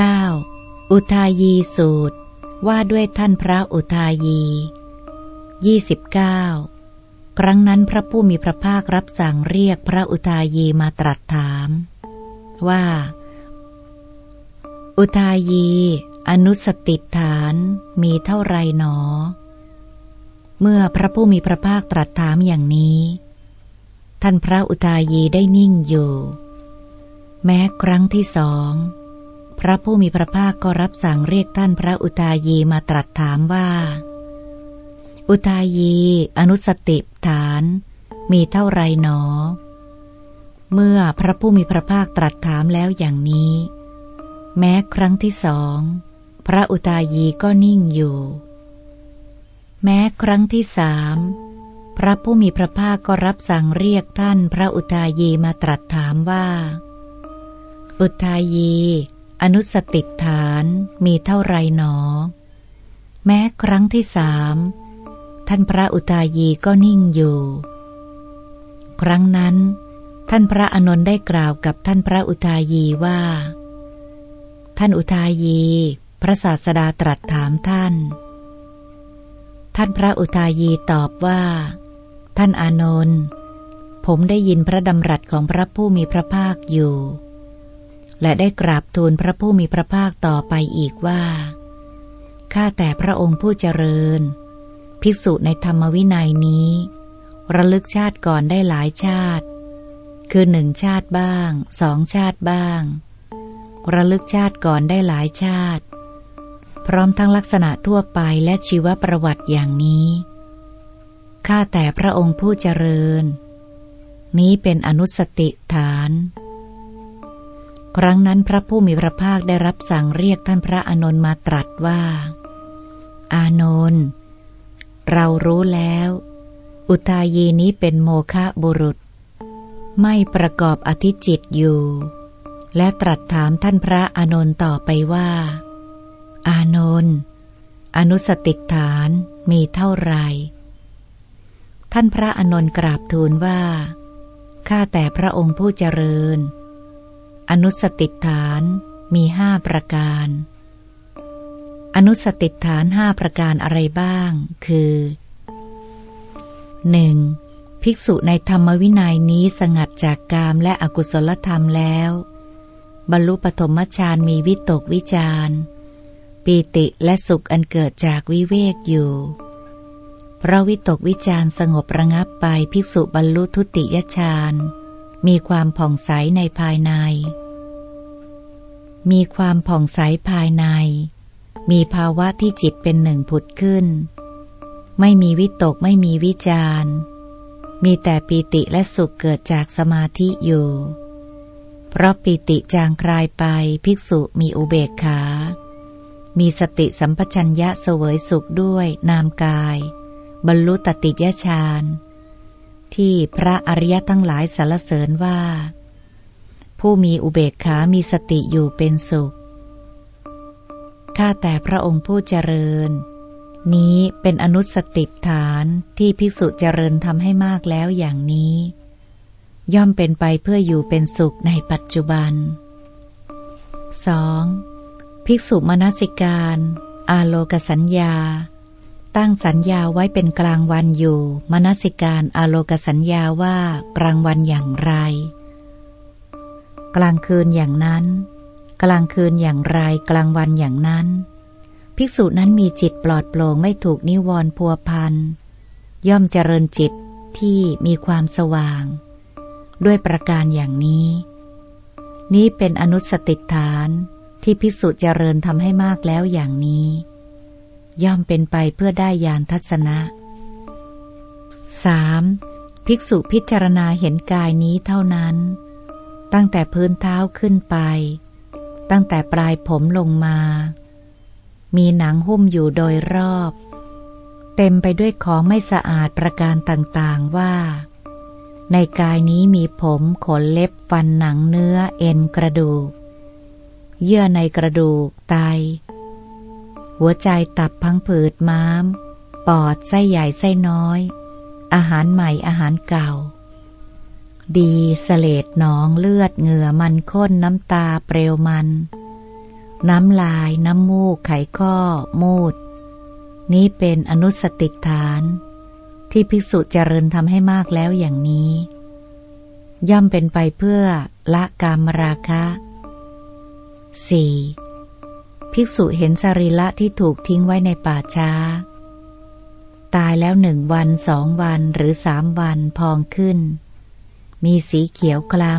9. อุทายีสูตร ว่าด้วยท่านพระอุทายี 29. ครั้งนั้นพระผู้มีพระภาครับสั่งเรียกพระอุทายีมาตรัสถาม ว่า อุทายี อนุสติฐานมีเท่าไรหนอ เมื่อพระผู้มีพระภาคตรัสถามอย่างนี้ ท่านพระอุทายีได้นิ่งอยู่ แม้ครั้งที่สอง พระผู้มีพระภาคก็รับสั่งเรียกท่านพระอุทายีมาตรัสถามว่า อุทายี อนุสติฐาน มีเท่าไรหนอ เมื่อพระผู้มีพระภาคตรัสถามแล้วอย่างนี้ แม้ครั้งที่สอง พระอุทายีก็นิ่งอยู่ แม้ครั้งที่สามพระผู้มีพระภาคก็รับสั่งเรียกท่านพระอุทายีมาตรัสถามว่า อุทายี อนุสติฐานมีเท่าไรหนอ แม้ครั้งที่สามท่านพระอุทายีก็นิ่งอยู่ ครั้งนั้น ท่านพระอนนท์ได้กล่าวกับท่านพระอุทายีว่า ท่านอุทายี พระศาสดาตรัสถามท่าน ท่านพระอุทายีตอบว่า ท่านอานนท์ผมได้ยินพระดำรัสของพระผู้มีพระภาคอยู่ และได้กราบทูลพระผู้มีพระภาคต่อไปอีกว่า ข้าแต่พระองค์ผู้เจริญ ภิกษุในธรรมวินัยนี้ ระลึกชาติก่อนได้หลายชาติ คือหนึ่งชาติบ้าง สองชาติบ้าง ระลึกชาติก่อนได้หลายชาติ พร้อมทั้งลักษณะทั่วไปและชีวประวัติอย่างนี้ ข้าแต่พระองค์ผู้เจริญ นี้เป็นอนุสติฐาน ครั้งนั้นพระผู้มีพระภาคได้รับสั่งเรียกท่านพระอานนท์มาตรัสว่า อานนท์เรารู้แล้ว อุทายีนี้เป็นโมฆะบุรุษ ไม่ประกอบอธิจิตอยู่ และตรัสถามท่านพระอานนท์ต่อไปว่า อานนท์อนุสติฐานมีเท่าไหร่ท่านพระอานนท์กราบทูลว่า ข้าแต่พระองค์ผู้เจริญ อนุสติฐานมีห้าประการ อนุสติฐานห้าประการอะไรบ้าง คือ 1. ภิกษุในธรรมวินัยนี้สงัดจากกามและอกุศลธรรมแล้ว บรรลุปฐมฌานมีวิตกวิจารปีติและสุขอันเกิดจากวิเวกอยู่ พระวิตกวิจารสงบระงับไปภิกษุบรรลุทุติยฌาน มีความผ่องใสในภายใน มีความผ่องใสภายใน มีภาวะที่จิตเป็นหนึ่งผุดขึ้น ไม่มีวิตกไม่มีวิจารมีแต่ปีติและสุขเกิดจากสมาธิอยู่ เพราะปีติจางคลายไปภิกษุมีอุเบกขา มีสติสัมปชัญญะเสวยสุขด้วยนามกาย บรรลุตติยฌาน ที่พระอริยทั้งหลายสรรเสริญว่า ผู้มีอุเบกขามีสติอยู่เป็นสุข ข้าแต่พระองค์ผู้เจริญ นี้เป็นอนุสติฐานที่ภิกษุเจริญทำให้มากแล้วอย่างนี้ ย่อมเป็นไปเพื่ออยู่เป็นสุขในปัจจุบัน 2. ภิกษุมนสิการ อาโลกสัญญา ตั้งสัญญาไว้เป็นกลางวันอยู่ มนสิการอาโลกสัญญาว่ากลางวันอย่างไร กลางคืนอย่างนั้น กลางคืนอย่างไรกลางวันอย่างนั้น ภิกษุนั้นมีจิตปลอดโปร่งไม่ถูกนิวรณ์พัวพันย่อมเจริญจิตที่มีความสว่าง ด้วยประการอย่างนี้ นี้เป็นอนุสติฐานที่ภิกษุเจริญทำให้มากแล้วอย่างนี้ ย่อมเป็นไปเพื่อได้ญาณทัศนะ 3. ภิกษุพิจารณาเห็นกายนี้เท่านั้น ตั้งแต่พื้นเท้าขึ้นไป ตั้งแต่ปลายผมลงมา มีหนังหุ้มอยู่โดยรอบ เต็มไปด้วยของไม่สะอาดประการต่างๆว่า ในกายนี้มีผมขนเล็บฟันหนังเนื้อเอ็นกระดูก เยื่อในกระดูกไต หัวใจตับพังผืดม้าม ปอดไส้ใหญ่ไส้น้อย อาหารใหม่อาหารเก่า ดีสเลดหนองเลือดเหงื่อมันข้นน้ำตาเปลวมัน น้ำลายน้ำมูกไขข้อ มูด นี้เป็นอนุสติฐาน ที่ภิกษุเจริญทำให้มากแล้วอย่างนี้ ย่อมเป็นไปเพื่อละกามราคะ 4. ภิกษุเห็นสรีละที่ถูกทิ้งไว้ในป่าช้า ตายแล้วหนึ่งวันสองวันหรือสามวันพองขึ้น มีสีเขียวคล้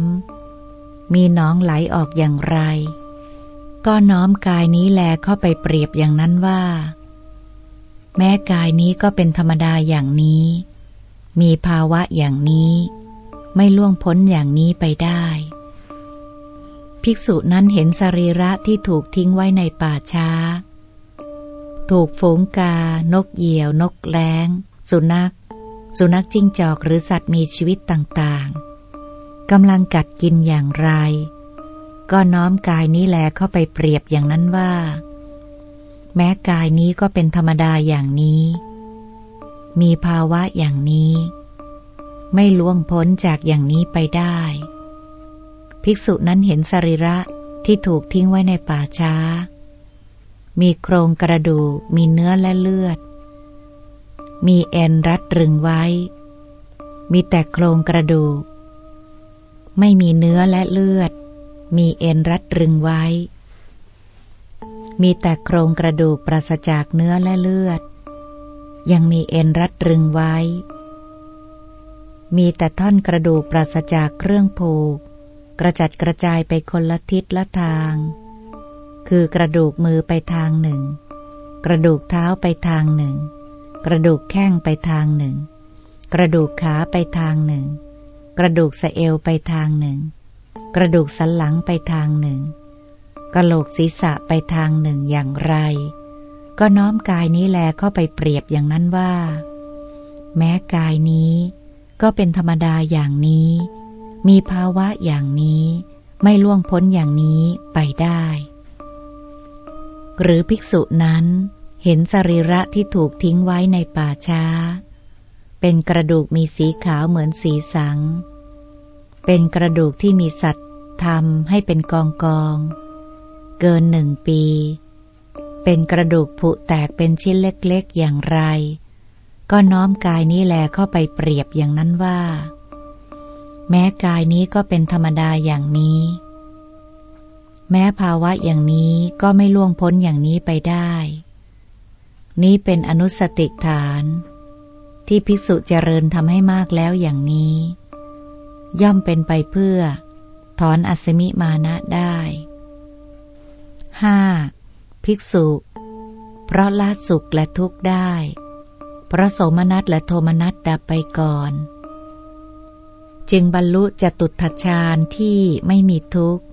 ำ มีน้องไหลออกอย่างไร ก็น้อมกายนี้แลเข้าไปเปรียบอย่างนั้นว่า แม้กายนี้ก็เป็นธรรมดาอย่างนี้ มีภาวะอย่างนี้ ไม่ล่วงพ้นอย่างนี้ไปได้ ภิกษุนั้นเห็นสรีระที่ถูกทิ้งไว้ในป่าช้า ถูกฝูงกา นกเหยี่ยว นกแร้ง สุนัข สุนัขจิ้งจอกหรือสัตว์มีชีวิตต่างๆกำลังกัดกินอย่างไร ก็น้อมกายนี้แลเข้าไปเปรียบอย่างนั้นว่า แม้กายนี้ก็เป็นธรรมดาอย่างนี้ มีภาวะอย่างนี้ ไม่ล่วงพ้นจากอย่างนี้ไปได้ ภิกษุนั้นเห็นสรีระที่ถูกทิ้งไว้ในป่าช้า มีโครงกระดูก มีเนื้อและเลือด มีเอ็นรัดรึงไว้ มีแต่โครงกระดูก ไม่มีเนื้อและเลือด มีเอ็นรัดรึงไว้ มีแต่โครงกระดูกปราศจากเนื้อและเลือด ยังมีเอ็นรัดรึงไว้ มีแต่ท่อนกระดูกปราศจากเครื่องผูก กระจัดกระจายไปคนละทิศละทาง คือกระดูกมือไปทางหนึ่ง กระดูกเท้าไปทางหนึ่ง กระดูกแข้งไปทางหนึ่ง กระดูกขาไปทางหนึ่ง กระดูกสะเอวไปทางหนึ่ง กระดูกสันหลังไปทางหนึ่งกระโหลกศีรษะไปทางหนึ่งอย่างไร ก็น้อมกายนี้แลเข้าไปเปรียบอย่างนั้นว่า แม้กายนี้ก็เป็นธรรมดาอย่างนี้ มีภาวะอย่างนี้ไม่ล่วงพ้นอย่างนี้ไปได้ หรือภิกษุนั้นเห็นสรีระที่ถูกทิ้งไว้ในป่าช้า เป็นกระดูกมีสีขาวเหมือนสีสัง เป็นกระดูกที่มีสัตว์ทำให้เป็นกองกอง เกินหนึ่งปี เป็นกระดูกผุแตกเป็นชิ้นเล็กๆอย่างไร ก็น้อมกายนี้แลเข้าไปเปรียบอย่างนั้นว่า แม้กายนี้ก็เป็นธรรมดาอย่างนี้ แม้ภาวะอย่างนี้ก็ไม่ล่วงพ้นอย่างนี้ไปได้ นี้เป็นอนุสติฐาน ที่ภิกษุเจริญทำให้มากแล้วอย่างนี้ ย่อมเป็นไปเพื่อ ถอนอสมิมานะได้ 5. ภิกษุ เพราะละสุขและทุกข์ได้ เพราะโสมนัสและโทมนัสดับไปก่อน จึงบรรลุจตุทัชฌานที่ไม่มีทุกข์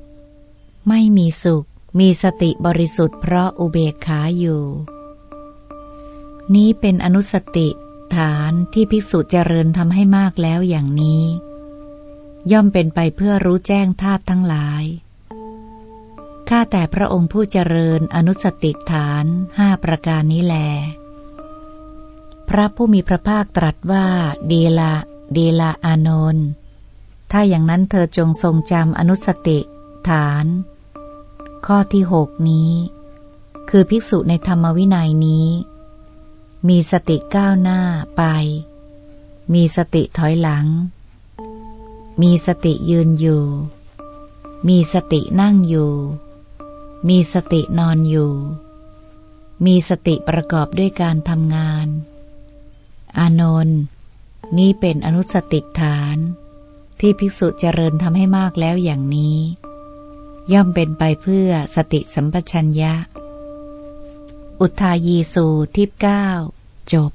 ไม่มีสุข มีสติบริสุทธิ์เพราะอุเบกขาอยู่ นี้เป็นอนุสติฐานที่ภิกษุเจริญทำให้มากแล้วอย่างนี้ ย่อมเป็นไปเพื่อรู้แจ้งธาตุทั้งหลายข้าแต่พระองค์ผู้เจริญอนุสติฐานห้าประการนี้แล พระผู้มีพระภาคตรัสว่า ดีละ ดีละอานนท์ ถ้าอย่างนั้นเธอจงทรงจำอนุสติฐาน ข้อที่หกนี้ คือภิกษุในธรรมวินัยนี้ มีสติก้าวหน้าไป มีสติถอยหลัง มีสติยืนอยู่ มีสตินั่งอยู่ มีสตินอนอยู่ มีสติประกอบด้วยการทำงาน อานนท์นี่เป็นอนุสติฐาน ที่ภิกษุเจริญทำให้มากแล้วอย่างนี้ ย่อมเป็นไปเพื่อสติสัมปชัญญะ อุทายีสูทิพเก้าจบ